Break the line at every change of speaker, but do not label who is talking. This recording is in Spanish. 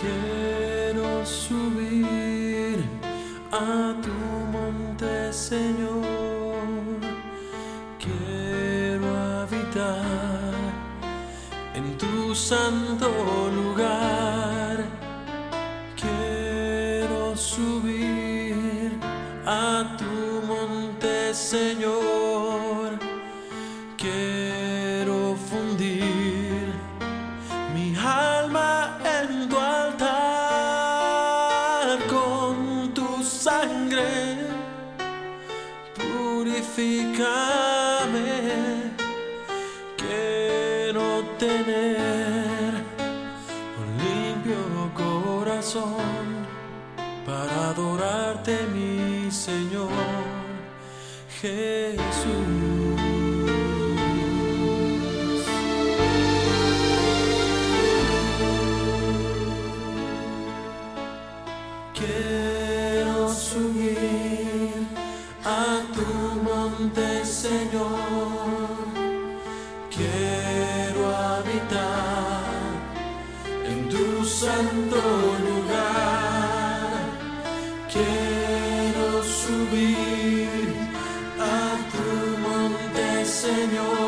Quiero subir a tu monte, Señor. Quiero habitar en tu santo lugar. Quiero subir a tu monte, Señor. Purifícame. Quiero tener un limpio corazón para adorarte, mi Señor Jesús. Quiero subir tu monte, Señor. Quiero habitar en tu santo lugar. Quiero subir a tu monte, Señor.